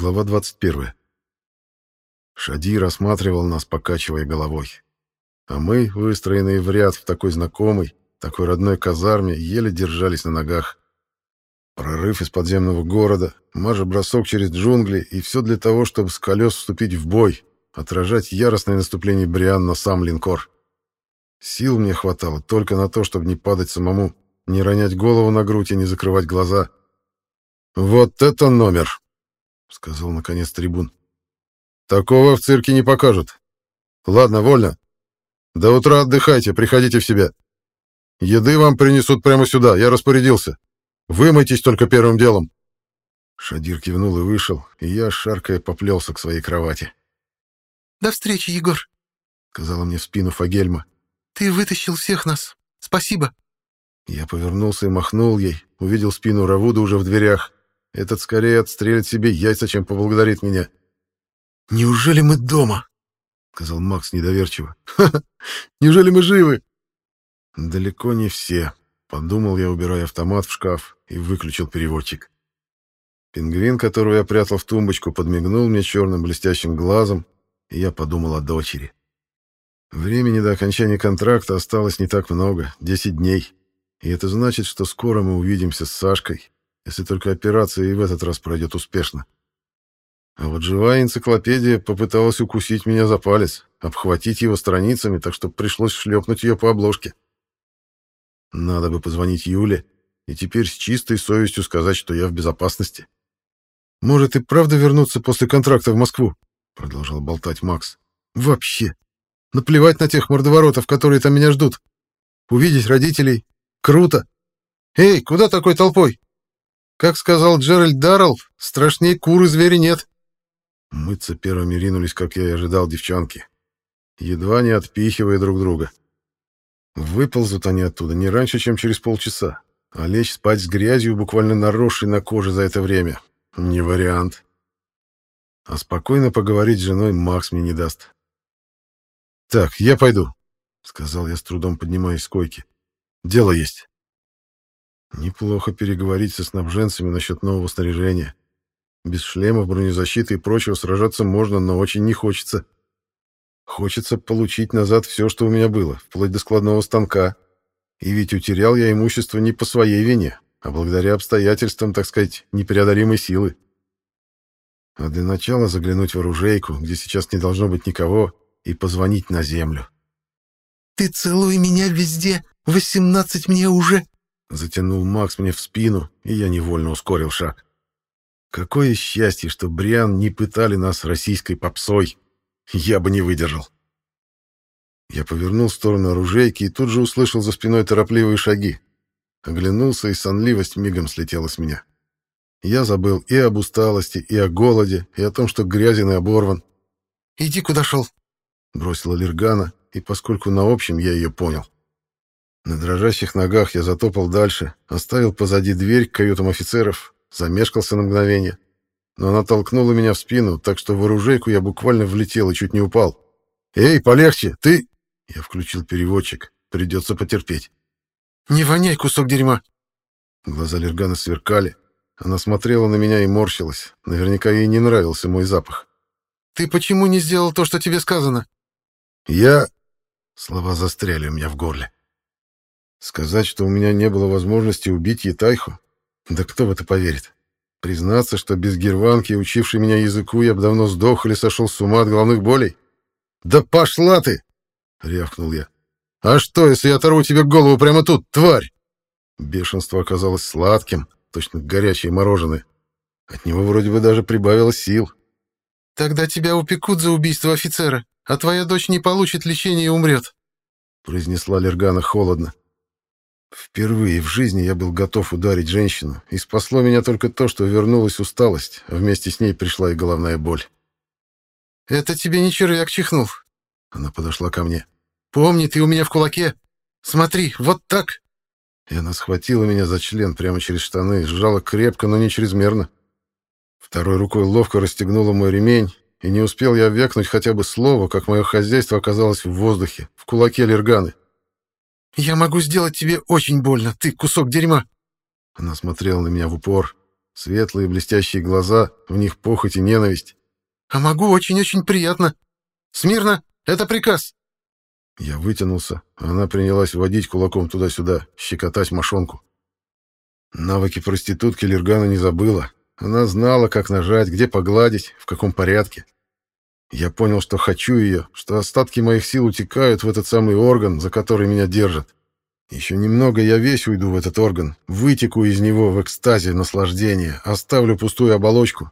Глава 21. Шади рассматривал нас, покачивая головой. А мы, выстроенные в ряд в такой знакомой, такой родной казарме, еле держались на ногах. Прорыв из подземного города, марш-бросок через джунгли, и все для того, чтобы с колес вступить в бой, отражать яростное наступление Бриан на сам линкор. Сил мне хватало только на то, чтобы не падать самому, не ронять голову на грудь и не закрывать глаза. «Вот это номер!» — сказал наконец трибун. «Такого в цирке не покажут. Ладно, вольно. До утра отдыхайте, приходите в себя. Еды вам принесут прямо сюда, я распорядился. Вымойтесь только первым делом». Шадир кивнул и вышел, и я, шаркая, поплелся к своей кровати. «До встречи, Егор», — сказала мне в спину Фагельма. «Ты вытащил всех нас. Спасибо». Я повернулся и махнул ей, увидел спину Равуда уже в дверях. Этот скорее отстрелит себе яйца, чем поблагодарит меня. «Неужели мы дома?» — сказал Макс недоверчиво. «Ха -ха, неужели мы живы?» «Далеко не все», — подумал я, убирая автомат в шкаф, и выключил переводчик. Пингвин, которого я прятал в тумбочку, подмигнул мне черным блестящим глазом, и я подумал о дочери. Времени до окончания контракта осталось не так много — 10 дней. И это значит, что скоро мы увидимся с Сашкой, если только операция и в этот раз пройдет успешно. А вот живая энциклопедия попыталась укусить меня за палец, обхватить его страницами, так что пришлось шлепнуть ее по обложке. Надо бы позвонить Юле и теперь с чистой совестью сказать, что я в безопасности. «Может и правда вернуться после контракта в Москву?» — продолжал болтать Макс. «Вообще. Наплевать на тех мордоворотов, которые там меня ждут. Увидеть родителей. Круто. Эй, куда такой толпой? Как сказал Джеральд Даррелл, страшнее куры звери нет. Мыться первыми ринулись, как я и ожидал, девчонки. Едва не отпихивая друг друга. Выползут они оттуда не раньше, чем через полчаса. А лечь спать с грязью, буквально наросшей на коже за это время. Не вариант. А спокойно поговорить с женой Макс мне не даст. «Так, я пойду», — сказал я с трудом, поднимаясь с койки. «Дело есть». Неплохо переговорить со снабженцами насчет нового снаряжения. Без шлемов, бронезащиты и прочего сражаться можно, но очень не хочется. Хочется получить назад все, что у меня было, вплоть до складного станка. И ведь утерял я имущество не по своей вине, а благодаря обстоятельствам, так сказать, непреодолимой силы. А для начала заглянуть в оружейку, где сейчас не должно быть никого, и позвонить на землю. «Ты целуй меня везде, восемнадцать мне уже!» Затянул Макс мне в спину, и я невольно ускорил шаг. Какое счастье, что Бриан не пытали нас российской попсой. Я бы не выдержал. Я повернул в сторону оружейки и тут же услышал за спиной торопливые шаги. Оглянулся, и сонливость мигом слетела с меня. Я забыл и об усталости, и о голоде, и о том, что грязен и оборван. «Иди, куда шел», — бросила Лергана, и поскольку на общем я ее понял. На дрожащих ногах я затопал дальше, оставил позади дверь к каютам офицеров, замешкался на мгновение. Но она толкнула меня в спину, так что в оружейку я буквально влетел и чуть не упал. «Эй, полегче, ты...» Я включил переводчик. Придется потерпеть. «Не воняй, кусок дерьма!» Глаза Лергана сверкали. Она смотрела на меня и морщилась. Наверняка ей не нравился мой запах. «Ты почему не сделал то, что тебе сказано?» «Я...» Слова застряли у меня в горле. Сказать, что у меня не было возможности убить Етайху? Да кто в это поверит? Признаться, что без герванки, учившей меня языку, я бы давно сдох или сошел с ума от головных болей? «Да пошла ты!» — рявкнул я. «А что, если я оторву тебе голову прямо тут, тварь?» Бешенство оказалось сладким, точно горячее мороженое. От него вроде бы даже прибавилось сил. «Тогда тебя упекут за убийство офицера, а твоя дочь не получит лечения и умрет», — произнесла Лергана холодно. Впервые в жизни я был готов ударить женщину, и спасло меня только то, что вернулась усталость, а вместе с ней пришла и головная боль. «Это тебе не червяк чихнул?» Она подошла ко мне. «Помни, ты у меня в кулаке. Смотри, вот так!» И она схватила меня за член прямо через штаны, сжала крепко, но не чрезмерно. Второй рукой ловко расстегнула мой ремень, и не успел я векнуть хотя бы слово, как мое хозяйство оказалось в воздухе, в кулаке Лерганы. «Я могу сделать тебе очень больно, ты кусок дерьма!» Она смотрела на меня в упор. Светлые блестящие глаза, в них похоть и ненависть. «А могу очень-очень приятно. Смирно, это приказ». Я вытянулся, а она принялась водить кулаком туда-сюда, щекотать мошонку. Навыки проститутки Лергана не забыла. Она знала, как нажать, где погладить, в каком порядке. Я понял, что хочу ее, что остатки моих сил утекают в этот самый орган, за который меня держат. Еще немного я весь уйду в этот орган, вытеку из него в экстазе наслаждения, оставлю пустую оболочку.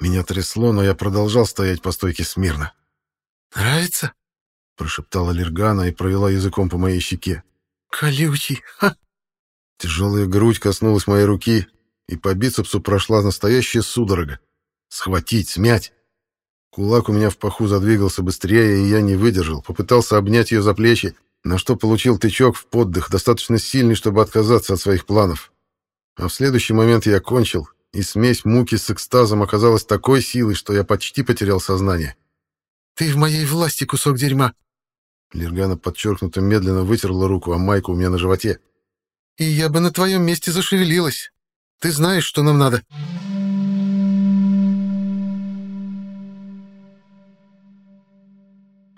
Меня трясло, но я продолжал стоять по стойке смирно. «Нравится?» — прошептала Лергана и провела языком по моей щеке. «Колючий! Ха!» Тяжелая грудь коснулась моей руки, и по бицепсу прошла настоящая судорога. Схватить, смять. Кулак у меня в паху задвигался быстрее, и я не выдержал, попытался обнять ее за плечи, на что получил тычок в поддых, достаточно сильный, чтобы отказаться от своих планов. А в следующий момент я кончил, и смесь муки с экстазом оказалась такой силой, что я почти потерял сознание. «Ты в моей власти, кусок дерьма!» Лергана подчеркнуто медленно вытерла руку, а майку у меня на животе. «И я бы на твоем месте зашевелилась. Ты знаешь, что нам надо».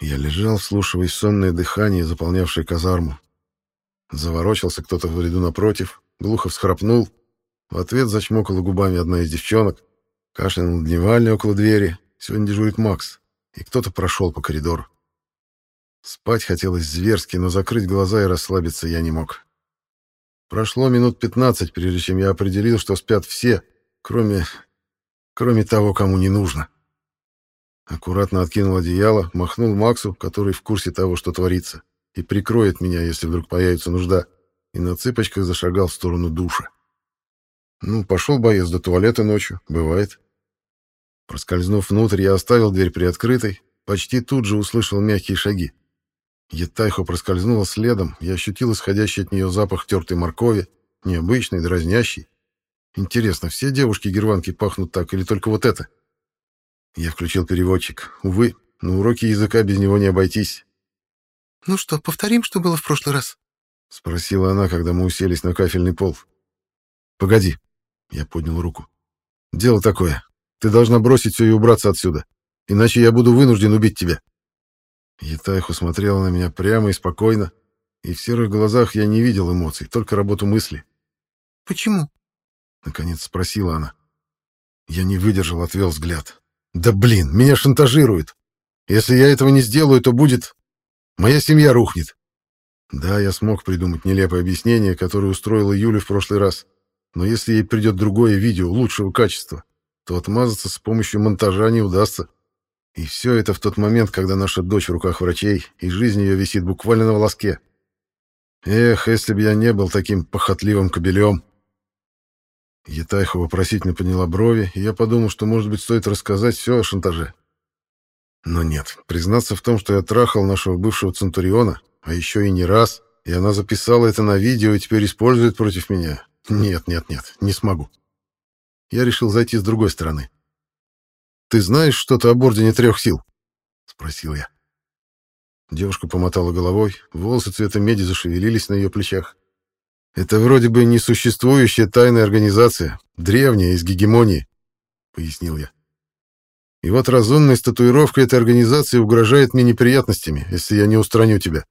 Я лежал, вслушиваясь сонное дыхание, заполнявшее казарму. Заворочился кто-то в ряду напротив, глухо всхрапнул. В ответ зачмокала губами одна из девчонок. Кашлянул дневальный около двери. Сегодня дежурит Макс. И кто-то прошел по коридору. Спать хотелось зверски, но закрыть глаза и расслабиться я не мог. Прошло минут пятнадцать, прежде чем я определил, что спят все, кроме... кроме того, кому не нужно. Аккуратно откинул одеяло, махнул Максу, который в курсе того, что творится, и прикроет меня, если вдруг появится нужда, и на цыпочках зашагал в сторону душа. Ну, пошел боец до туалета ночью, бывает. Проскользнув внутрь, я оставил дверь приоткрытой, почти тут же услышал мягкие шаги. Етайхо проскользнула следом, я ощутил исходящий от нее запах тертой моркови, необычный, дразнящий. Интересно, все девушки-герванки пахнут так или только вот это? — я включил переводчик. Увы, на уроке языка без него не обойтись. «Ну что, повторим, что было в прошлый раз?» — спросила она, когда мы уселись на кафельный пол. «Погоди», — я поднял руку. «Дело такое. Ты должна бросить все и убраться отсюда, иначе я буду вынужден убить тебя». Етайху смотрела на меня прямо и спокойно, и в серых глазах я не видел эмоций, только работу мысли. «Почему?» — наконец спросила она. Я не выдержал, отвел взгляд. Да блин, меня шантажируют. Если я этого не сделаю, то будет... Моя семья рухнет. Да, я смог придумать нелепое объяснение, которое устроила Юля в прошлый раз. Но если ей придет другое видео, лучшего качества, то отмазаться с помощью монтажа не удастся. И все это в тот момент, когда наша дочь в руках врачей, и жизнь ее висит буквально на волоске. Эх, если бы я не был таким похотливым кобелем. Етайха вопросительно подняла брови, и я подумал, что, может быть, стоит рассказать все о шантаже. Но нет, признаться в том, что я трахал нашего бывшего Центуриона, а еще и не раз, и она записала это на видео и теперь использует против меня. Нет, нет, нет, не смогу. Я решил зайти с другой стороны. «Ты знаешь что-то об Ордене Трех Сил?» — спросил я. Девушка помотала головой, волосы цвета меди зашевелились на ее плечах. Это вроде бы несуществующая тайная организация, древняя, из гегемонии, пояснил я. И вот разумная статуировка этой организации угрожает мне неприятностями, если я не устраню тебя.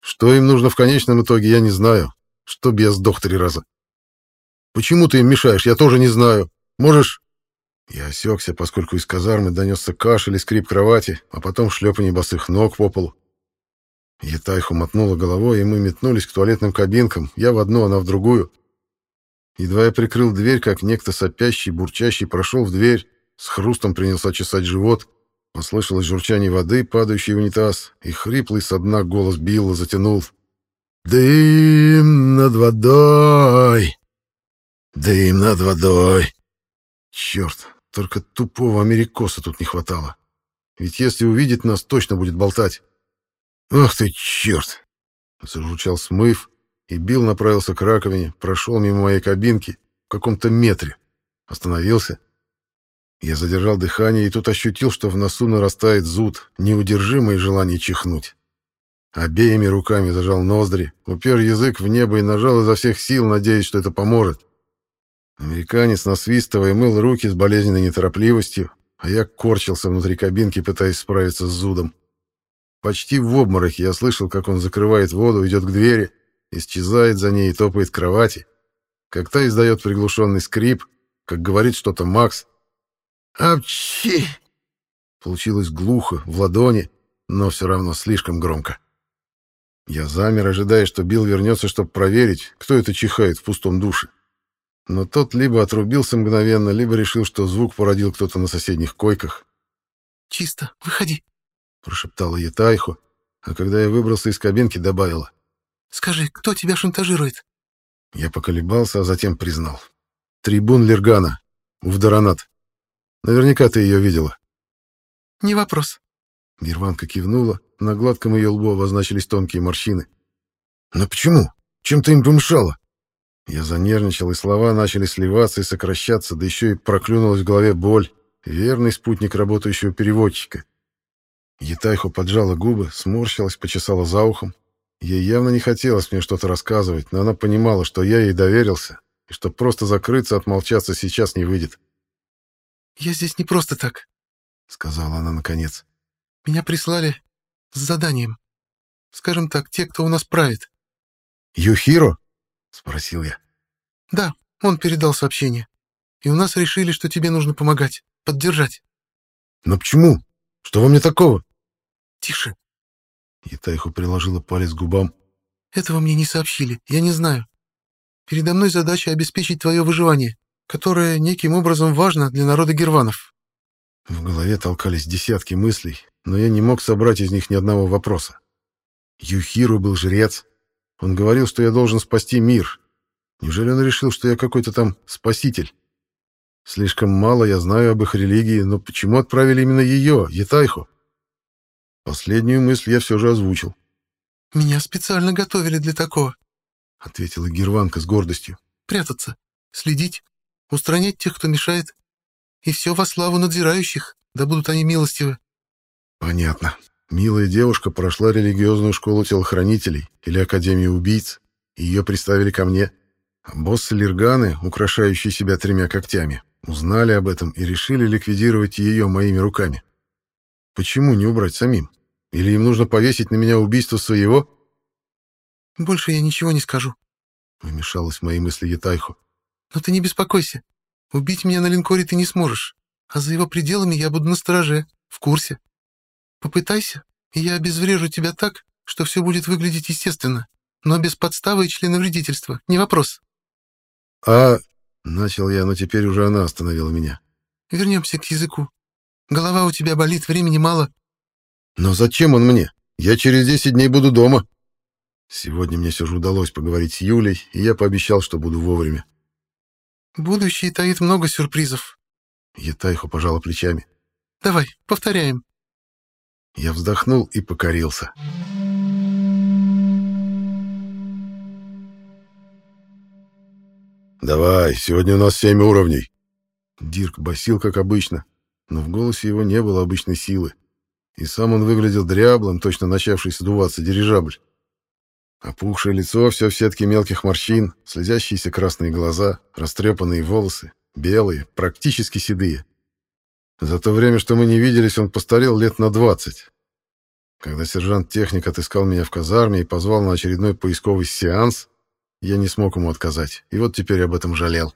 Что им нужно в конечном итоге, я не знаю. Чтоб я сдох три раза. Почему ты им мешаешь, я тоже не знаю. Можешь... Я осекся, поскольку из казармы донесся кашель и скрип кровати, а потом шлепанье босых ног по полу. Етайху мотнула головой, и мы метнулись к туалетным кабинкам, я в одну, она в другую. Едва я прикрыл дверь, как некто сопящий, бурчащий прошел в дверь, с хрустом принялся чесать живот, послышалось журчание воды, падающей в унитаз, и хриплый со дна голос Билла затянул. «Дым над водой! Дым над водой!» Черт, только тупого америкоса тут не хватало. Ведь если увидит нас, точно будет болтать. «Ах ты, черт!» — зажучал смыв, и Билл направился к раковине, прошел мимо моей кабинки в каком-то метре, остановился. Я задержал дыхание и тут ощутил, что в носу нарастает зуд, неудержимое желание чихнуть. Обеими руками зажал ноздри, упер язык в небо и нажал изо всех сил, надеясь, что это поможет. Американец, насвистывая, мыл руки с болезненной неторопливостью, а я корчился внутри кабинки, пытаясь справиться с зудом. Почти в обмороке я слышал, как он закрывает воду, идет к двери, исчезает за ней и топает к кровати, как та издает приглушенный скрип, как говорит что-то Макс. «Апчи!» Получилось глухо, в ладони, но все равно слишком громко. Я замер, ожидая, что Билл вернется, чтобы проверить, кто это чихает в пустом душе. Но тот либо отрубился мгновенно, либо решил, что звук породил кто-то на соседних койках. «Чисто, выходи», — прошептала Етайхо, а когда я выбрался из кабинки, добавила. «Скажи, кто тебя шантажирует?» Я поколебался, а затем признал. «Трибун Лергана, Увдаранат. Наверняка ты ее видела». «Не вопрос». Герванка кивнула, на гладком ее лбу обозначились тонкие морщины. «Но почему? Чем ты им помешала?» Я занервничал, и слова начали сливаться и сокращаться, да еще и проклюнулась в голове боль, верный спутник работающего переводчика. Етайхо поджала губы, сморщилась, почесала за ухом. Ей явно не хотелось мне что-то рассказывать, но она понимала, что я ей доверился, и что просто закрыться, отмолчаться сейчас не выйдет. «Я здесь не просто так», — сказала она наконец. «Меня прислали с заданием. Скажем так, те, кто у нас правит». «Юхиро?» — спросил я. «Да, он передал сообщение. И у нас решили, что тебе нужно помогать, поддержать». «Но почему? Что во мне такого?» «Тише». Итайху приложила палец к губам. «Этого мне не сообщили, я не знаю. Передо мной задача обеспечить твое выживание, которое неким образом важно для народа герванов». В голове толкались десятки мыслей, но я не мог собрать из них ни одного вопроса. Юхиру был жрец, он говорил, что я должен спасти мир. Неужели он решил, что я какой-то там спаситель? Слишком мало я знаю об их религии, но почему отправили именно ее, Етайху? Последнюю мысль я все же озвучил. «Меня специально готовили для такого», — ответила Герванка с гордостью. «Прятаться, следить, устранять тех, кто мешает. И все во славу надзирающих, да будут они милостивы». «Понятно. Милая девушка прошла религиозную школу телохранителей или Академию убийц, и ее представили ко мне. А боссы Лирганы, украшающие себя тремя когтями, узнали об этом и решили ликвидировать ее моими руками. Почему не убрать самим? Или им нужно повесить на меня убийство своего? «Больше я ничего не скажу», — вмешалась в мои мысли Ятайхо. «Но ты не беспокойся. Убить меня на линкоре ты не сможешь, а за его пределами я буду на стороже, в курсе». Попытайся, и я обезврежу тебя так, что все будет выглядеть естественно, но без подставы и членовредительства. Не вопрос. А... Начал я, но теперь уже она остановила меня. Вернемся к языку. Голова у тебя болит, времени мало. Но зачем он мне? Я через десять дней буду дома. Сегодня мне все же удалось поговорить с Юлей, и я пообещал, что буду вовремя. Будущее таит много сюрпризов. Етайху пожала плечами. Давай, повторяем. Я вздохнул и покорился. «Давай, сегодня у нас семь уровней». Дирк басил, как обычно, но в голосе его не было обычной силы. И сам он выглядел дряблым, точно начавший сдуваться дирижабль. Опухшее лицо, все в сетке мелких морщин, слезящиеся красные глаза, растрепанные волосы, белые, практически седые. За то время, что мы не виделись, он постарел лет на двадцать. Когда сержант-техник отыскал меня в казарме и позвал на очередной поисковый сеанс, я не смог ему отказать, и вот теперь об этом жалел.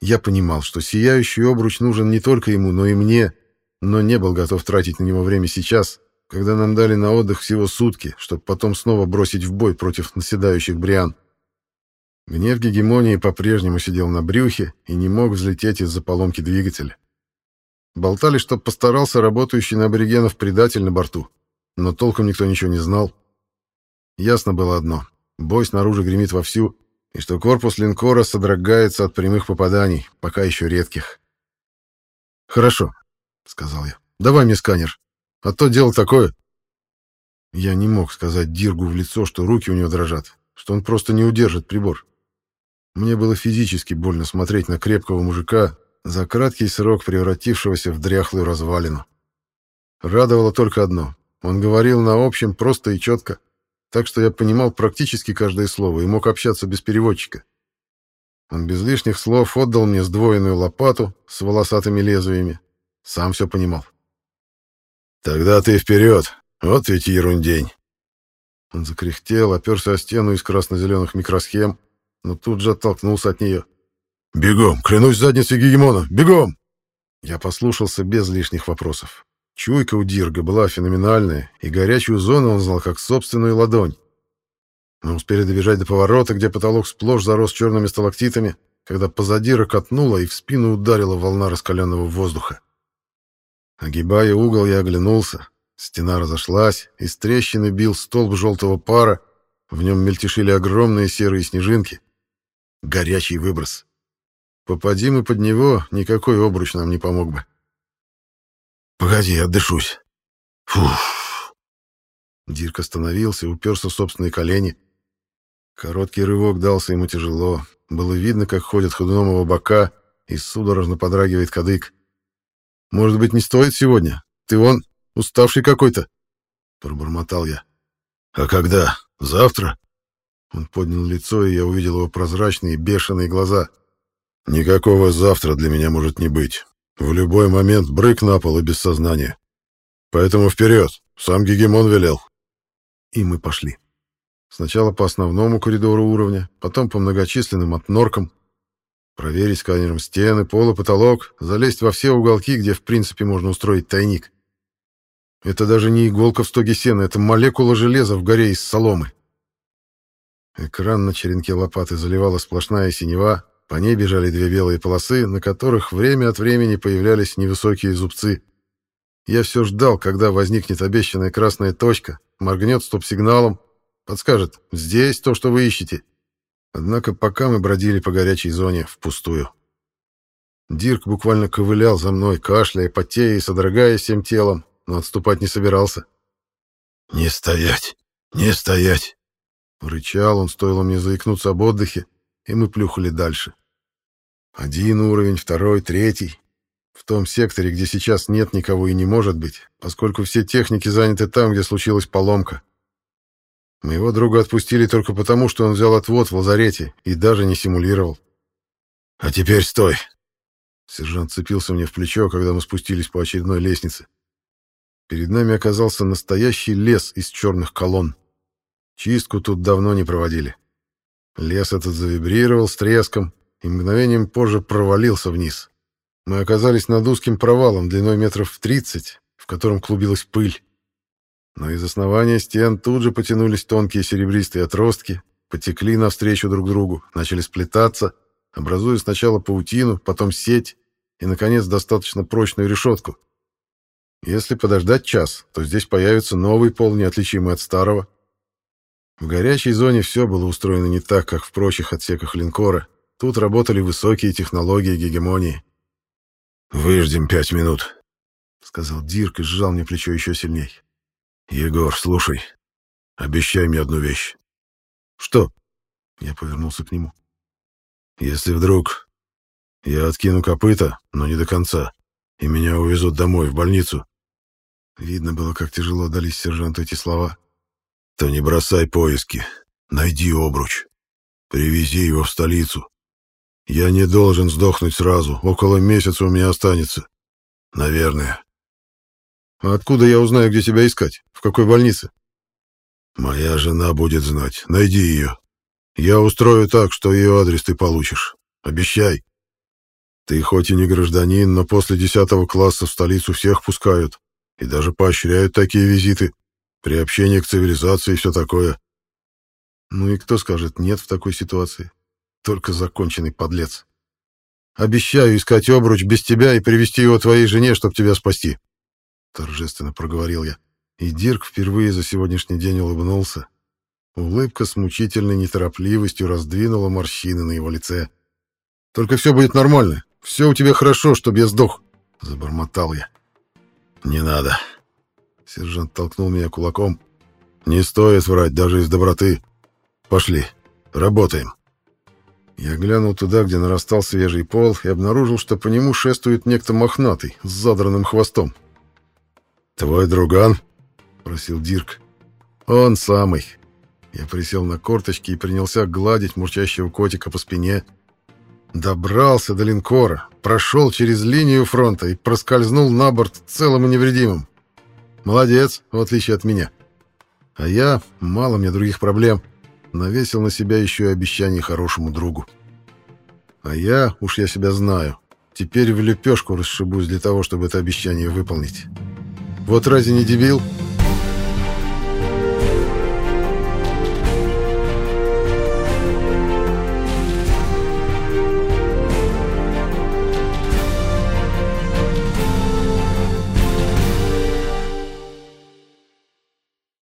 Я понимал, что сияющий обруч нужен не только ему, но и мне, но не был готов тратить на него время сейчас, когда нам дали на отдых всего сутки, чтобы потом снова бросить в бой против наседающих бриан. Гнев гегемонии по-прежнему сидел на брюхе и не мог взлететь из-за поломки двигателя. Болтали, что постарался работающий на аборигенов предатель на борту. Но толком никто ничего не знал. Ясно было одно. Бой снаружи гремит вовсю, и что корпус линкора содрогается от прямых попаданий, пока еще редких. «Хорошо», — сказал я. «Давай мне сканер. А то дело такое». Я не мог сказать Диргу в лицо, что руки у него дрожат, что он просто не удержит прибор. Мне было физически больно смотреть на крепкого мужика, за краткий срок превратившегося в дряхлую развалину. Радовало только одно. Он говорил на общем просто и четко, так что я понимал практически каждое слово и мог общаться без переводчика. Он без лишних слов отдал мне сдвоенную лопату с волосатыми лезвиями. Сам все понимал. «Тогда ты вперед! Вот ведь ерундень!» Он закряхтел, оперся о стену из красно-зеленых микросхем, но тут же оттолкнулся от нее. «Бегом! Клянусь задницей гегемона! Бегом!» Я послушался без лишних вопросов. Чуйка у Дирга была феноменальная, и горячую зону он знал как собственную ладонь. Мы успели добежать до поворота, где потолок сплошь зарос черными сталактитами, когда позади рокотнуло и в спину ударила волна раскаленного воздуха. Огибая угол, я оглянулся. Стена разошлась, из трещины бил столб желтого пара, в нем мельтешили огромные серые снежинки. Горячий выброс. Попади мы под него, никакой обруч нам не помог бы. «Погоди, отдышусь». «Фуф». Дирк остановился, уперся в собственные колени. Короткий рывок дался ему тяжело. Было видно, как ходят ходуном его бока, и судорожно подрагивает кадык. «Может быть, не стоит сегодня? Ты вон, уставший какой-то?» Пробормотал я. «А когда? Завтра?» Он поднял лицо, и я увидел его прозрачные, бешеные глаза. «Никакого завтра для меня может не быть. В любой момент брык на пол и без сознания. Поэтому вперед, сам Гегемон велел». И мы пошли. Сначала по основному коридору уровня, потом по многочисленным отноркам. Проверить сканером стены, пол и потолок, залезть во все уголки, где в принципе можно устроить тайник. Это даже не иголка в стоге сена, это молекула железа в горе из соломы. Экран на черенке лопаты заливала сплошная синева, по ней бежали две белые полосы, на которых время от времени появлялись невысокие зубцы. Я все ждал, когда возникнет обещанная красная точка, моргнет стоп-сигналом, Подскажет, здесь то, что вы ищете. Однако пока мы бродили по горячей зоне, впустую. Дирк буквально ковылял за мной, кашляя, потея и содрогаясь всем телом, но отступать не собирался. «Не стоять! Не стоять!» Рычал он, стоило мне заикнуться об отдыхе, и мы плюхали дальше. Один уровень, второй, третий. В том секторе, где сейчас нет никого и не может быть, поскольку все техники заняты там, где случилась поломка. Моего друга отпустили только потому, что он взял отвод в лазарете и даже не симулировал. «А теперь стой!» Сержант цепился мне в плечо, когда мы спустились по очередной лестнице. Перед нами оказался настоящий лес из черных колонн. Чистку тут давно не проводили. Лес этот завибрировал с треском и мгновением позже провалился вниз. Мы оказались над узким провалом длиной метров в тридцать, в котором клубилась пыль. Но из основания стен тут же потянулись тонкие серебристые отростки, потекли навстречу друг другу, начали сплетаться, образуя сначала паутину, потом сеть и, наконец, достаточно прочную решетку. Если подождать час, то здесь появится новый пол, неотличимый от старого. В горячей зоне все было устроено не так, как в прочих отсеках линкора. Тут работали высокие технологии гегемонии. «Выждем пять минут», — сказал Дирк и сжал мне плечо еще сильней. «Егор, слушай, обещай мне одну вещь». «Что?» Я повернулся к нему. «Если вдруг я откину копыта, но не до конца, и меня увезут домой, в больницу...» Видно было, как тяжело дались сержанту эти слова. «То не бросай поиски. Найди обруч. Привези его в столицу. Я не должен сдохнуть сразу. Около месяца у меня останется. Наверное. А откуда я узнаю, где тебя искать? В какой больнице? Моя жена будет знать. Найди ее. Я устрою так, что ее адрес ты получишь. Обещай. Ты хоть и не гражданин, но после десятого класса в столицу всех пускают. И даже поощряют такие визиты. Приобщение к цивилизации и все такое. Ну и кто скажет «нет» в такой ситуации? Только законченный подлец. Обещаю искать обруч без тебя и привести его твоей жене, чтобы тебя спасти торжественно проговорил я. И Дирк впервые за сегодняшний день улыбнулся. Улыбка с мучительной неторопливостью раздвинула морщины на его лице. «Только все будет нормально. Все у тебя хорошо, чтобы я сдох», — забормотал я. «Не надо». Сержант толкнул меня кулаком. «Не стоит врать даже из доброты. Пошли, работаем». Я глянул туда, где нарастал свежий пол, и обнаружил, что по нему шествует некто мохнатый, с задранным хвостом. «Твой друган?» — просил Дирк. «Он самый». Я присел на корточки и принялся гладить мурчащего котика по спине. Добрался до линкора, прошел через линию фронта и проскользнул на борт целым и невредимым. Молодец, в отличие от меня. А я, мало мне других проблем, навесил на себя еще и обещание хорошему другу. А я, уж я себя знаю, теперь в лепешку расшибусь для того, чтобы это обещание выполнить. Вот разве не дебил?»